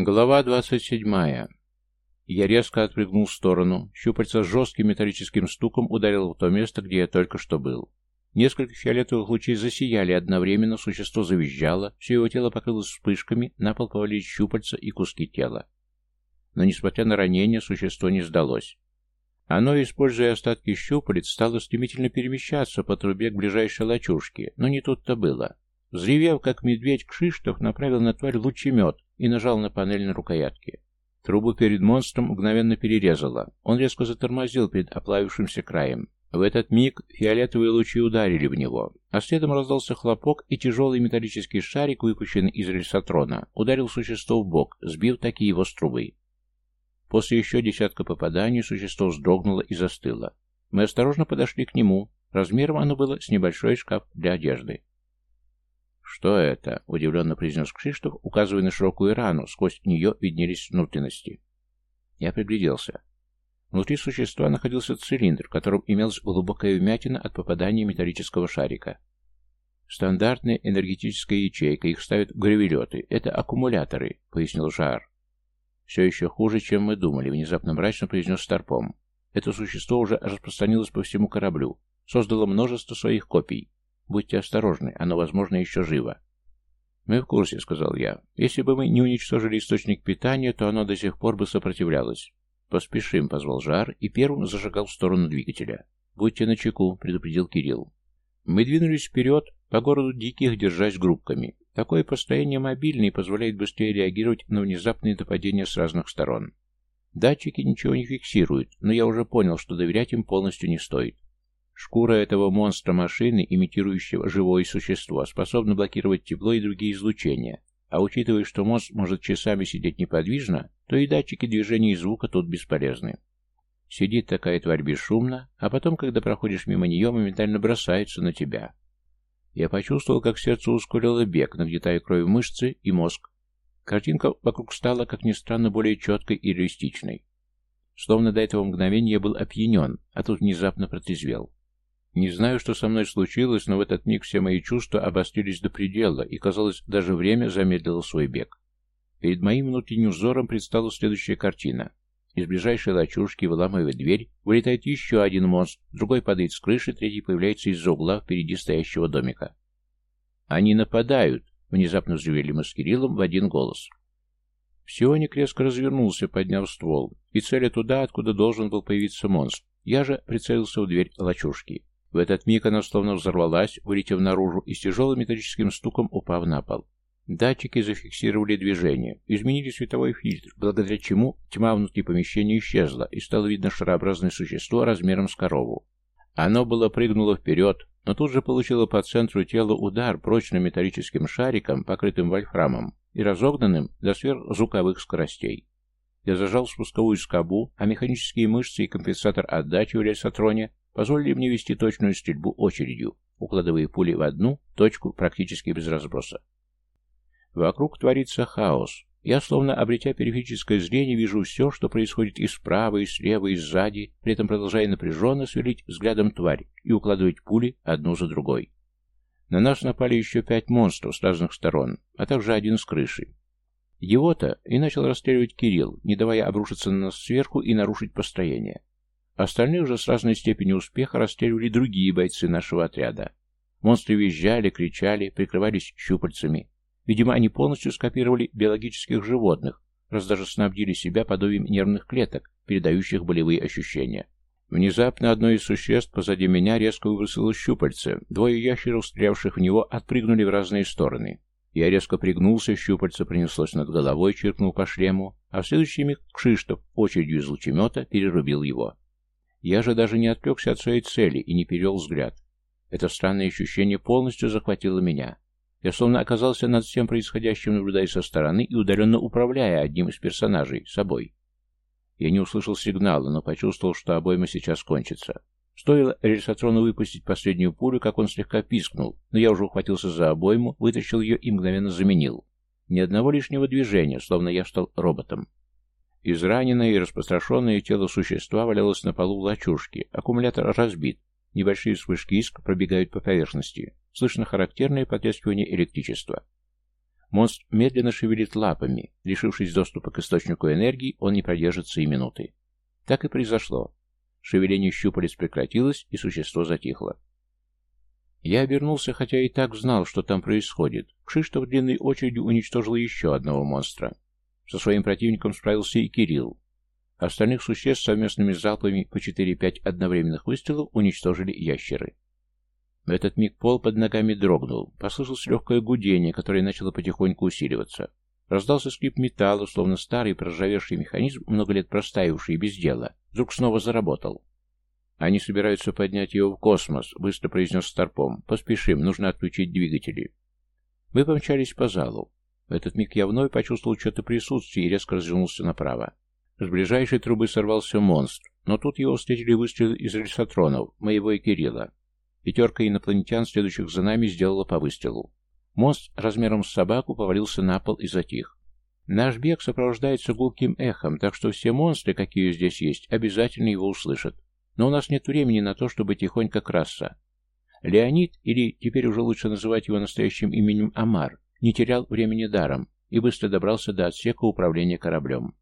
Глава 27. Я резко отпрыгнул в сторону. Щупальца с жестким металлическим стуком ударил в то место, где я только что был. Несколько фиолетовых лучей засияли одновременно, существо завизжало, все его тело покрылось вспышками, на пол повалились щупальца и куски тела. Но, несмотря на ранение, существо не сдалось. Оно, используя остатки щупалец, стало стремительно перемещаться по трубе к ближайшей лачушке, но не тут-то было. Взревев, как медведь, Кшиштов направил на тварь лучемет и нажал на панель на рукоятке. Трубу перед монстром мгновенно перерезало. Он резко затормозил перед оплавившимся краем. В этот миг фиолетовые лучи ударили в него, а следом раздался хлопок, и тяжелый металлический шарик, выпущенный из рельсотрона, ударил существо в бок, сбив таки его с трубы. После еще десятка попаданий существо вздрогнуло и застыло. Мы осторожно подошли к нему. Размером оно было с небольшой шкаф для одежды. «Что это?» — удивленно произнес Кшиштов, указывая на широкую рану, сквозь нее виднелись внутренности. Я пригляделся. Внутри существа находился цилиндр, в котором имелась глубокая вмятина от попадания металлического шарика. «Стандартная энергетическая ячейка, их ставят гравелеты. Это аккумуляторы», — пояснил Жар. «Все еще хуже, чем мы думали», — внезапно мрачно произнес Старпом. «Это существо уже распространилось по всему кораблю, создало множество своих копий. Будьте осторожны, оно, возможно, еще живо». «Мы в курсе», — сказал я. «Если бы мы не уничтожили источник питания, то оно до сих пор бы сопротивлялось». «Поспешим», — позвал Жар и первым зажигал в сторону двигателя. «Будьте начеку», — предупредил Кирилл. Мы двинулись вперед, по городу диких, держась группками. Такое построение мобильное позволяет быстрее реагировать на внезапные нападения с разных сторон. Датчики ничего не фиксируют, но я уже понял, что доверять им полностью не стоит. Шкура этого монстра машины, имитирующего живое существо, способна блокировать тепло и другие излучения, а учитывая, что мозг может часами сидеть неподвижно, то и датчики движения и звука тут бесполезны. Сидит такая тварь бесшумно, а потом, когда проходишь мимо нее, моментально бросается на тебя. Я почувствовал, как сердце ускорило бег, нагнетая кровь в мышцы и мозг. Картинка вокруг стала, как ни странно, более четкой и реалистичной. Словно до этого мгновения я был опьянен, а тут внезапно протрезвел. Не знаю, что со мной случилось, но в этот миг все мои чувства обострились до предела, и, казалось, даже время замедлило свой бег. Перед моим внутренним взором предстала следующая картина. Из ближайшей лачушки, выламывая дверь, вылетает еще один монстр, другой падает с крыши, третий появляется из-за угла впереди стоящего домика. «Они нападают!» — внезапно взревели мы с Кириллом в один голос. Псионик резко развернулся, подняв ствол, и целя туда, откуда должен был появиться монстр. Я же прицелился в дверь лачушки. В этот миг она словно взорвалась, вылетев наружу и с тяжелым металлическим стуком упав на пол. Датчики зафиксировали движение, изменили световой фильтр, благодаря чему тьма внутри помещения исчезла, и стало видно шарообразное существо размером с корову. Оно было прыгнуло вперед, но тут же получило по центру тела удар прочным металлическим шариком, покрытым вольфрамом, и разогнанным до сверхзвуковых скоростей. Я зажал спусковую скобу, а механические мышцы и компенсатор отдачи в рельсотроне позволили мне вести точную стрельбу очередью, укладывая пули в одну точку практически без разброса. Вокруг творится хаос. Я, словно обретя периферическое зрение, вижу все, что происходит и справа, и слева, и сзади, при этом продолжая напряженно сверлить взглядом тварь и укладывать пули одну за другой. На нас напали еще пять монстров с разных сторон, а также один с крыши. Его-то и начал расстреливать Кирилл, не давая обрушиться на нас сверху и нарушить построение. Остальные уже с разной степенью успеха расстреливали другие бойцы нашего отряда. Монстры визжали, кричали, прикрывались щупальцами, Видимо, они полностью скопировали биологических животных, раз даже снабдили себя подобием нервных клеток, передающих болевые ощущения. Внезапно одно из существ позади меня резко выбросило щупальце. Двое ящеров, стрелявших в него, отпрыгнули в разные стороны. Я резко пригнулся, щупальце принеслось над головой, чиркнул по шлему, а в следующий миг Кшиштов очередью из лучемета перерубил его. Я же даже не отвлекся от своей цели и не перевел взгляд. Это странное ощущение полностью захватило меня. Я словно оказался над всем происходящим, наблюдая со стороны и удаленно управляя одним из персонажей, собой. Я не услышал сигнала, но почувствовал, что обойма сейчас кончится. Стоило рельсотрону выпустить последнюю пулю, как он слегка пискнул, но я уже ухватился за обойму, вытащил ее и мгновенно заменил. Ни одного лишнего движения, словно я стал роботом. Израненное и распространенное тело существа валялось на полу в лачушке, аккумулятор разбит, небольшие вспышки иск пробегают по поверхности. Слышно характерное потрескивание электричества. Монстр медленно шевелит лапами. Лишившись доступа к источнику энергии, он не продержится и минуты. Так и произошло. Шевеление щупалец прекратилось, и существо затихло. Я обернулся, хотя и так знал, что там происходит. Кшиштов длинной очередью уничтожил еще одного монстра. Со своим противником справился и Кирилл. Остальных существ совместными залпами по 4-5 одновременных выстрелов уничтожили ящеры. В этот миг пол под ногами дрогнул. Послышалось легкое гудение, которое начало потихоньку усиливаться. Раздался скрип металла, словно старый проржавевший механизм, много лет простаивший без дела, вдруг снова заработал. «Они собираются поднять его в космос», — быстро произнес Старпом. «Поспешим, нужно отключить двигатели». Мы помчались по залу. В этот миг я вновь почувствовал что-то присутствие и резко развернулся направо. С ближайшей трубы сорвался монстр, но тут его встретили выстрелы из рельсотронов, моего и Кирилла. Пятерка инопланетян, следующих за нами, сделала по выстрелу. Монстр размером с собаку повалился на пол и затих. Наш бег сопровождается гулким эхом, так что все монстры, какие здесь есть, обязательно его услышат. Но у нас нет времени на то, чтобы тихонько красться. Леонид, или теперь уже лучше называть его настоящим именем Амар, не терял времени даром и быстро добрался до отсека управления кораблем.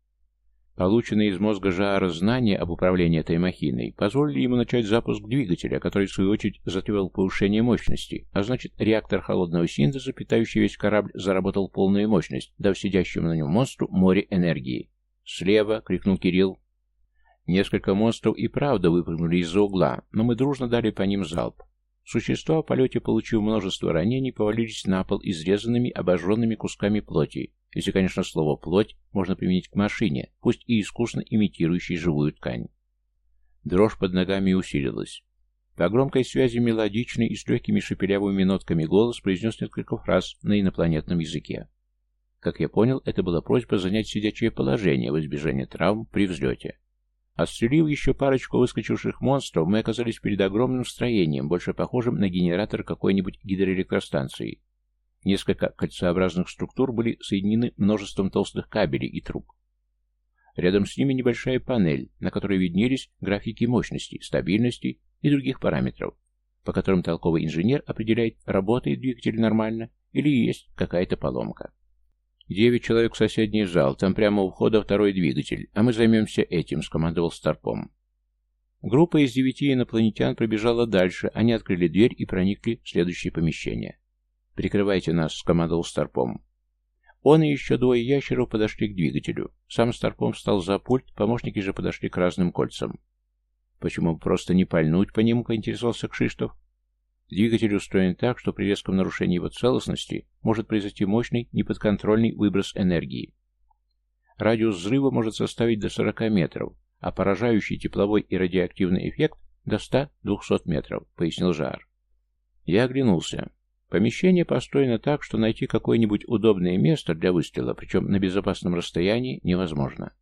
Полученные из мозга Жаара знания об управлении этой махиной позволили ему начать запуск двигателя, который в свою очередь затевал повышение мощности, а значит реактор холодного синтеза, питающий весь корабль, заработал полную мощность, дав сидящему на нем монстру море энергии. «Слева!» — крикнул Кирилл. Несколько монстров и правда выпрыгнули из-за угла, но мы дружно дали по ним залп. Существа в полете, получив множество ранений, повалились на пол изрезанными, обожженными кусками плоти, если, конечно, слово «плоть» можно применить к машине, пусть и искусно имитирующей живую ткань. Дрожь под ногами усилилась. По громкой связи мелодичный и с легкими шепелявыми нотками голос произнес несколько фраз на инопланетном языке. Как я понял, это была просьба занять сидячее положение в избежание травм при взлете. Отстрелив еще парочку выскочивших монстров, мы оказались перед огромным строением, больше похожим на генератор какой-нибудь гидроэлектростанции. Несколько кольцеобразных структур были соединены множеством толстых кабелей и труб. Рядом с ними небольшая панель, на которой виднелись графики мощности, стабильности и других параметров, по которым толковый инженер определяет, работает двигатель нормально или есть какая-то поломка. «Девять человек в соседний зал, там прямо у входа второй двигатель, а мы займемся этим», — скомандовал Старпом. Группа из девяти инопланетян пробежала дальше, они открыли дверь и проникли в следующее помещение. «Прикрывайте нас», — скомандовал Старпом. Он и еще двое ящеров подошли к двигателю. Сам Старпом встал за пульт, помощники же подошли к разным кольцам. «Почему просто не пальнуть по нему?» — поинтересовался Кшиштов. Двигатель устроен так, что при резком нарушении его целостности может произойти мощный, неподконтрольный выброс энергии. Радиус взрыва может составить до 40 метров, а поражающий тепловой и радиоактивный эффект до 100-200 метров, пояснил Жар. Я оглянулся. Помещение построено так, что найти какое-нибудь удобное место для выстрела, причем на безопасном расстоянии, невозможно.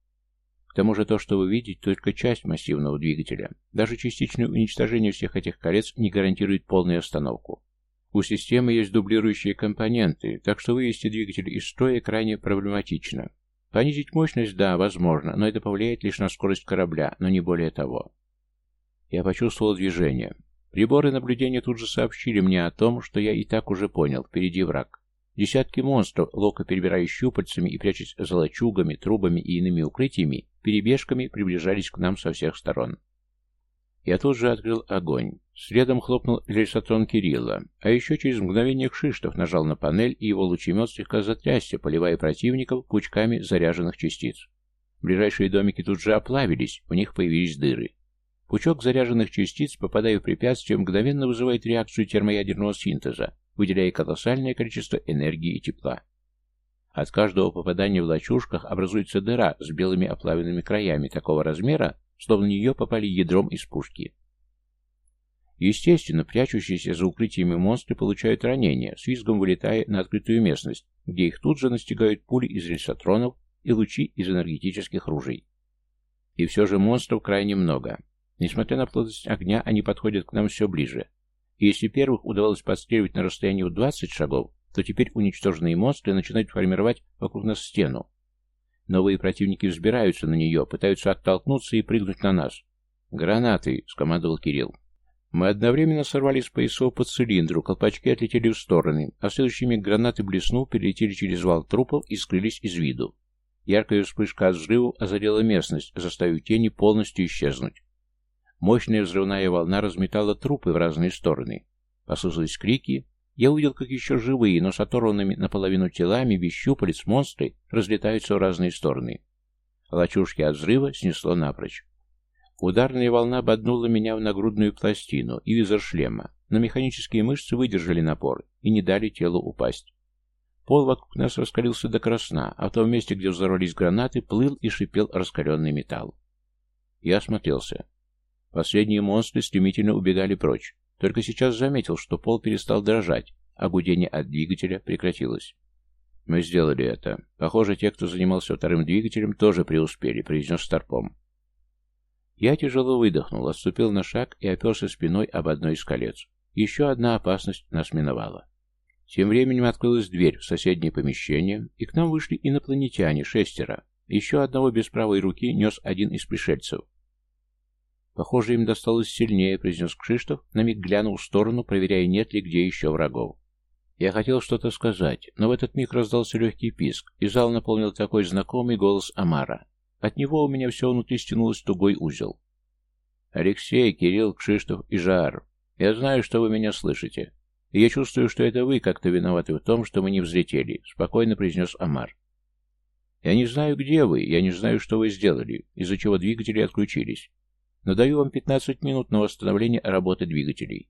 К тому же то, что вы видите, только часть массивного двигателя. Даже частичное уничтожение всех этих колец не гарантирует полную остановку. У системы есть дублирующие компоненты, так что вывести двигатель из строя крайне проблематично. Понизить мощность, да, возможно, но это повлияет лишь на скорость корабля, но не более того. Я почувствовал движение. Приборы наблюдения тут же сообщили мне о том, что я и так уже понял, впереди враг. Десятки монстров, ловко перебирая щупальцами и прячась за лачугами, трубами и иными укрытиями, перебежками приближались к нам со всех сторон. Я тут же открыл огонь. Следом хлопнул рельсотрон Кирилла, а еще через мгновение Кшиштов нажал на панель, и его лучемет слегка затрясся, поливая противников пучками заряженных частиц. Ближайшие домики тут же оплавились, в них появились дыры. Пучок заряженных частиц, попадая в препятствие, мгновенно вызывает реакцию термоядерного синтеза, выделяя колоссальное количество энергии и тепла. От каждого попадания в лачушках образуется дыра с белыми оплавленными краями такого размера, словно в нее попали ядром из пушки. Естественно, прячущиеся за укрытиями монстры получают ранения, с визгом вылетая на открытую местность, где их тут же настигают пули из рельсотронов и лучи из энергетических ружей. И все же монстров крайне много. Несмотря на плотность огня, они подходят к нам все ближе. И если первых удавалось подстреливать на расстоянии в 20 шагов, то теперь уничтоженные монстры начинают формировать вокруг нас стену. Новые противники взбираются на нее, пытаются оттолкнуться и прыгнуть на нас. «Гранаты!» — скомандовал Кирилл. Мы одновременно сорвали с поясов по цилиндру, колпачки отлетели в стороны, а следующий миг гранаты блеснув, перелетели через вал трупов и скрылись из виду. Яркая вспышка от взрывов озарила местность, заставив тени полностью исчезнуть. Мощная взрывная волна разметала трупы в разные стороны. Послышались крики. Я увидел, как еще живые, но с оторванными наполовину телами, без щупалец монстры разлетаются в разные стороны. Лачушки от взрыва снесло напрочь. Ударная волна ободнула меня в нагрудную пластину и визор шлема, но механические мышцы выдержали напор и не дали телу упасть. Пол вокруг нас раскалился до красна, а в том месте, где взорвались гранаты, плыл и шипел раскаленный металл. Я осмотрелся. Последние монстры стремительно убегали прочь. Только сейчас заметил, что пол перестал дрожать, а гудение от двигателя прекратилось. «Мы сделали это. Похоже, те, кто занимался вторым двигателем, тоже преуспели», — произнес Старпом. Я тяжело выдохнул, отступил на шаг и оперся спиной об одно из колец. Еще одна опасность нас миновала. Тем временем открылась дверь в соседнее помещение, и к нам вышли инопланетяне, шестеро. Еще одного без правой руки нес один из пришельцев. «Похоже, им досталось сильнее», — произнес Кшиштов, на миг глянул в сторону, проверяя, нет ли где еще врагов. Я хотел что-то сказать, но в этот миг раздался легкий писк, и зал наполнил такой знакомый голос Амара. От него у меня все внутри стянулось тугой узел. «Алексей, Кирилл, Кшиштов и Жар, я знаю, что вы меня слышите. И я чувствую, что это вы как-то виноваты в том, что мы не взлетели», — спокойно произнес Амар. «Я не знаю, где вы, я не знаю, что вы сделали, из-за чего двигатели отключились. Но даю вам 15 минут на восстановление работы двигателей».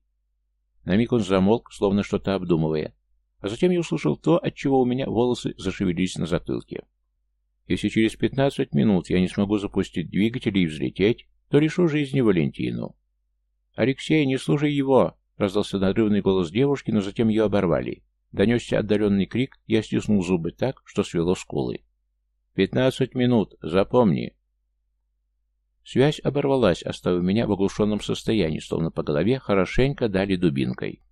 На миг он замолк, словно что-то обдумывая, а затем я услышал то, от чего у меня волосы зашевелились на затылке. Если через 15 минут я не смогу запустить двигатель и взлететь, то решу жизни Валентину. «Алексей, не слушай его!» — раздался надрывный голос девушки, но затем ее оборвали. Донесся отдаленный крик, я стиснул зубы так, что свело скулы. «Пятнадцать минут, запомни!» Связь оборвалась, оставив меня в оглушенном состоянии, словно по голове хорошенько дали дубинкой.